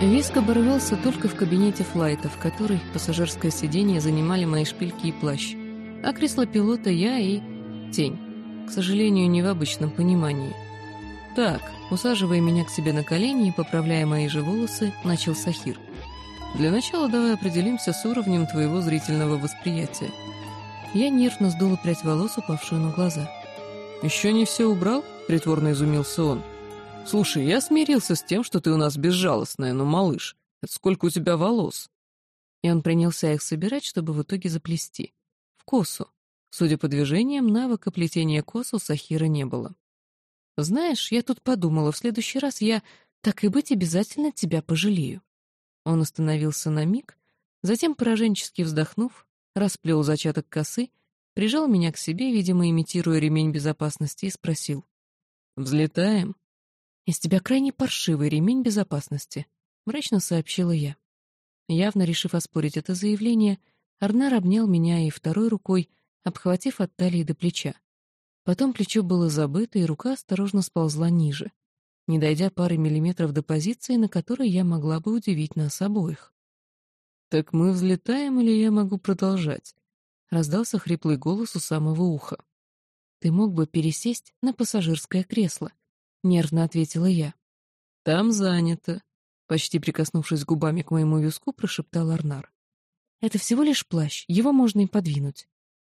Виск оборвался только в кабинете флайта, в который пассажирское сиденье занимали мои шпильки и плащ, а кресло пилота я и тень. К сожалению, не в обычном понимании. «Так», усаживая меня к себе на колени и поправляя мои же волосы, начал Сахир. «Для начала давай определимся с уровнем твоего зрительного восприятия». Я нервно сдула прядь волос, упавшую на глаза. «Еще не все убрал?» — притворно изумился он. «Слушай, я смирился с тем, что ты у нас безжалостная, но, малыш, это сколько у тебя волос?» И он принялся их собирать, чтобы в итоге заплести. В косу. Судя по движениям, навыка плетения кос у Сахира не было. «Знаешь, я тут подумала, в следующий раз я, так и быть, обязательно тебя пожалею». Он остановился на миг, затем, пораженчески вздохнув, расплел зачаток косы, прижал меня к себе, видимо, имитируя ремень безопасности, и спросил. «Взлетаем?» «Из тебя крайне паршивый ремень безопасности», — мрачно сообщила я. Явно решив оспорить это заявление, Арнар обнял меня и второй рукой, обхватив от талии до плеча. Потом плечо было забыто, и рука осторожно сползла ниже, не дойдя пары миллиметров до позиции, на которой я могла бы удивить нас обоих. «Так мы взлетаем, или я могу продолжать?» — раздался хриплый голос у самого уха. «Ты мог бы пересесть на пассажирское кресло», — нервно ответила я. «Там занято», — почти прикоснувшись губами к моему виску, прошептал Арнар. «Это всего лишь плащ, его можно и подвинуть».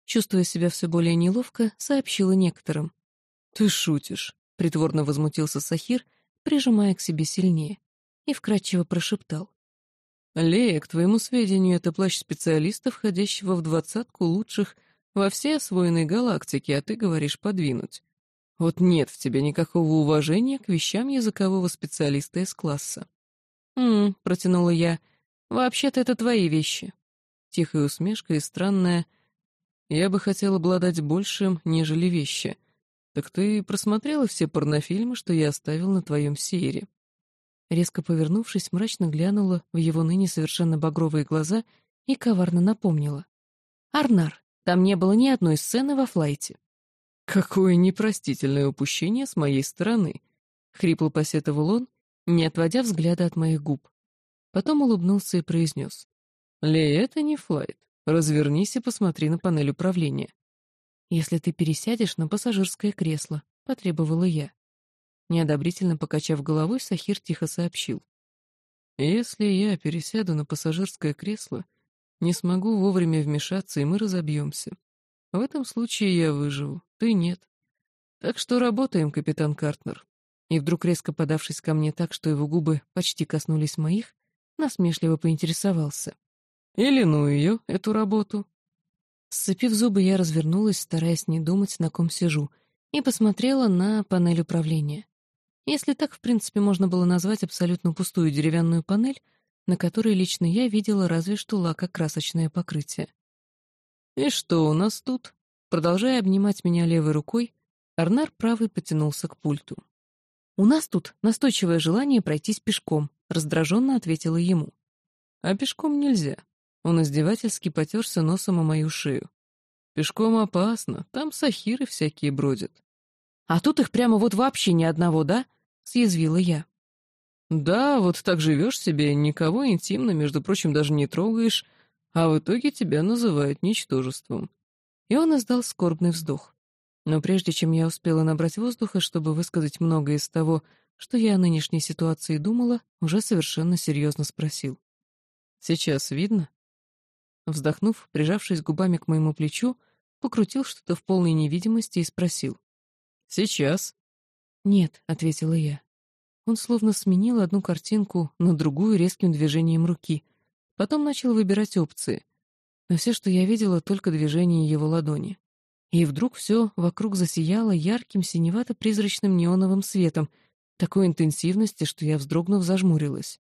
Чувствуя себя все более неловко, сообщила некоторым. «Ты шутишь», — притворно возмутился Сахир, прижимая к себе сильнее, и вкратчиво прошептал. «Лея, к твоему сведению, это плащ специалиста, входящего в двадцатку лучших во всей освоенной галактике, а ты говоришь подвинуть. Вот нет в тебе никакого уважения к вещам языкового специалиста из класса. «М-м», протянула я, — «вообще-то это твои вещи». Тихая усмешка и странная «Я бы хотел обладать большим, нежели вещи. Так ты просмотрела все порнофильмы, что я оставил на твоем сейре?» Резко повернувшись, мрачно глянула в его ныне совершенно багровые глаза и коварно напомнила. «Арнар, там не было ни одной сцены во флайте». «Какое непростительное упущение с моей стороны!» — хрипло посетовал он, не отводя взгляда от моих губ. Потом улыбнулся и произнес. «Лея, это не флайт. Развернись и посмотри на панель управления». «Если ты пересядешь на пассажирское кресло», — потребовала я. Неодобрительно покачав головой, Сахир тихо сообщил. «Если я пересяду на пассажирское кресло, не смогу вовремя вмешаться, и мы разобьемся. В этом случае я выживу, ты нет. Так что работаем, капитан Картнер. И вдруг резко подавшись ко мне так, что его губы почти коснулись моих, насмешливо поинтересовался. Или ну ее, эту работу. Сцепив зубы, я развернулась, стараясь не думать, на ком сижу, и посмотрела на панель управления. Если так, в принципе, можно было назвать абсолютно пустую деревянную панель, на которой лично я видела разве что лакокрасочное покрытие. «И что у нас тут?» Продолжая обнимать меня левой рукой, Арнар правый потянулся к пульту. «У нас тут настойчивое желание пройтись пешком», — раздраженно ответила ему. «А пешком нельзя». Он издевательски потерся носом о мою шею. «Пешком опасно, там сахиры всякие бродят». «А тут их прямо вот вообще ни одного, да?» — съязвила я. «Да, вот так живешь себе, никого интимно, между прочим, даже не трогаешь, а в итоге тебя называют ничтожеством. И он издал скорбный вздох. Но прежде чем я успела набрать воздуха, чтобы высказать многое из того, что я о нынешней ситуации думала, уже совершенно серьезно спросил. «Сейчас видно?» Вздохнув, прижавшись губами к моему плечу, покрутил что-то в полной невидимости и спросил. «Сейчас?» «Нет», — ответила я. Он словно сменил одну картинку на другую резким движением руки — Потом начал выбирать опции. Но все, что я видела, только движение его ладони. И вдруг все вокруг засияло ярким синевато-призрачным неоновым светом, такой интенсивности, что я, вздрогнув, зажмурилась.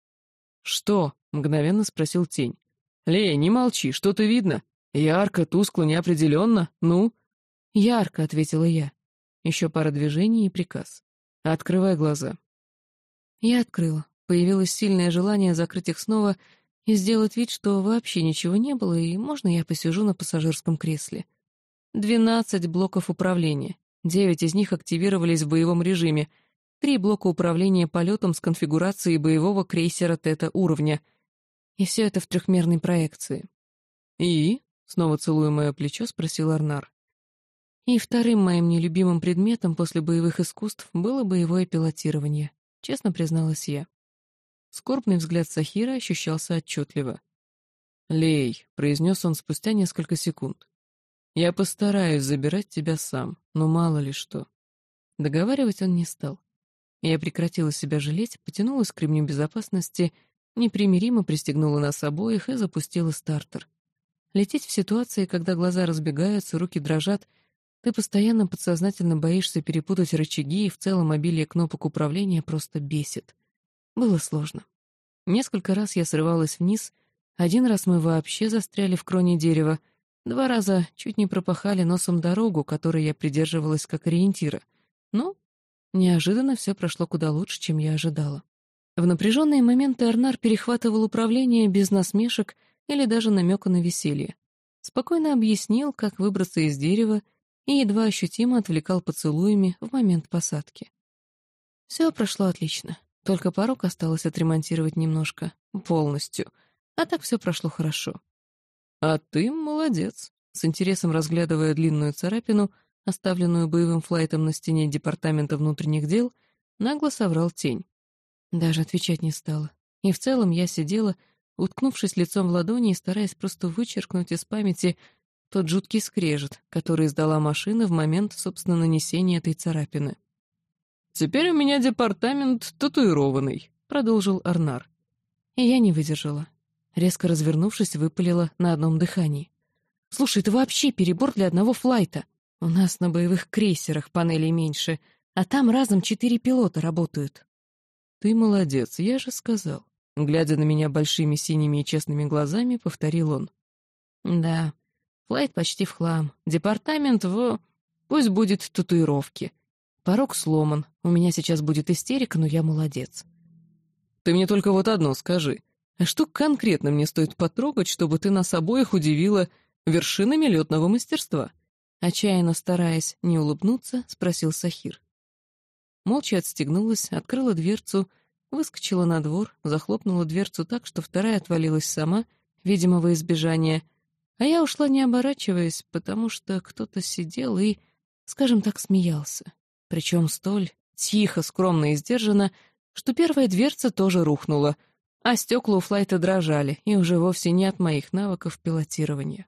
«Что?» — мгновенно спросил тень. «Лея, не молчи, что-то видно? Ярко, тускло, неопределенно, ну?» «Ярко», — ответила я. Еще пара движений и приказ. «Открывай глаза». Я открыла. Появилось сильное желание закрыть их снова и сделать вид, что вообще ничего не было, и можно я посижу на пассажирском кресле. Двенадцать блоков управления. Девять из них активировались в боевом режиме. три блока управления полетом с конфигурацией боевого крейсера тета уровня. И все это в трехмерной проекции. «И?» — снова целуя мое плечо, спросил Арнар. И вторым моим нелюбимым предметом после боевых искусств было боевое пилотирование, честно призналась я. Скорбный взгляд Сахира ощущался отчетливо. «Лей», — произнес он спустя несколько секунд, — «я постараюсь забирать тебя сам, но мало ли что». Договаривать он не стал. Я прекратила себя жалеть, потянулась к ремню безопасности, непримиримо пристегнула нас обоих и запустила стартер. Лететь в ситуации, когда глаза разбегаются, руки дрожат, ты постоянно подсознательно боишься перепутать рычаги, и в целом обилие кнопок управления просто бесит. Было сложно. Несколько раз я срывалась вниз, один раз мы вообще застряли в кроне дерева, два раза чуть не пропахали носом дорогу, которой я придерживалась как ориентира. Но неожиданно все прошло куда лучше, чем я ожидала. В напряженные моменты Арнар перехватывал управление без насмешек или даже намека на веселье. Спокойно объяснил, как выбраться из дерева, и едва ощутимо отвлекал поцелуями в момент посадки. Все прошло отлично, только порог осталось отремонтировать немножко, полностью, а так все прошло хорошо. «А ты молодец», — с интересом разглядывая длинную царапину, оставленную боевым флайтом на стене Департамента внутренних дел, нагло соврал тень. Даже отвечать не стала. И в целом я сидела, уткнувшись лицом в ладони и стараясь просто вычеркнуть из памяти тот жуткий скрежет, который издала машина в момент, собственно, нанесения этой царапины. «Теперь у меня департамент татуированный», — продолжил Арнар. И я не выдержала. Резко развернувшись, выпалила на одном дыхании. «Слушай, это вообще перебор для одного флайта. У нас на боевых крейсерах панелей меньше, а там разом четыре пилота работают». «Ты молодец, я же сказал». Глядя на меня большими синими и честными глазами, повторил он. «Да, флайт почти в хлам. Департамент в... Пусть будет татуировки. Порог сломан. У меня сейчас будет истерика, но я молодец». «Ты мне только вот одно скажи. А что конкретно мне стоит потрогать, чтобы ты нас обоих удивила вершинами летного мастерства?» Отчаянно стараясь не улыбнуться, спросил Сахир. Молча отстегнулась, открыла дверцу — Выскочила на двор, захлопнула дверцу так, что вторая отвалилась сама, видимо, во избежание. А я ушла не оборачиваясь, потому что кто-то сидел и, скажем так, смеялся. Причем столь тихо, скромно и сдержанно, что первая дверца тоже рухнула, а стекла у флайта дрожали, и уже вовсе не от моих навыков пилотирования.